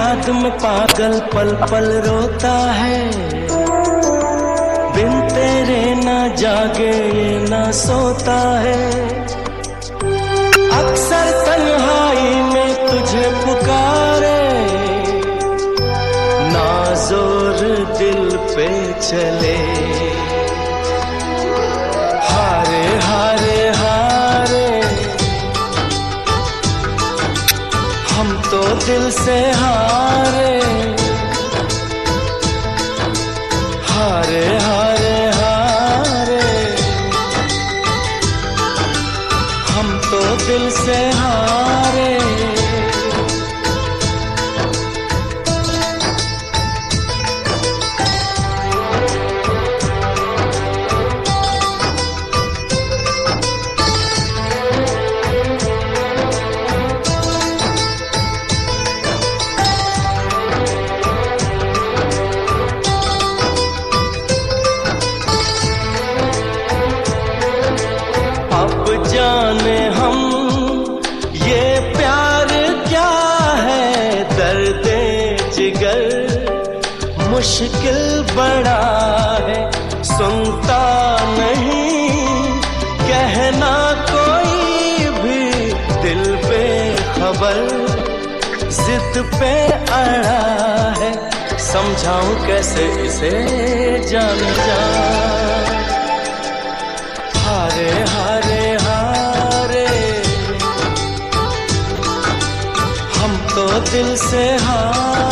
पागल पल पल रोता है। बिन तेरे ना जागे ना सोता है। अक्सर तन्हाई में तुझे पुकारे। ना ज़ोर दिल पे चले। हम तो दिल से हारे। हारे हारे हारे। हम तो दिल से हारे मुश्किल बड़ा है। सुनता नहीं, कहना कोई भी, दिल पे खबर जिद पे अड़ा है। समझाऊं कैसे इसे जान जा। हारे हारे हारे। हम तो दिल से हारे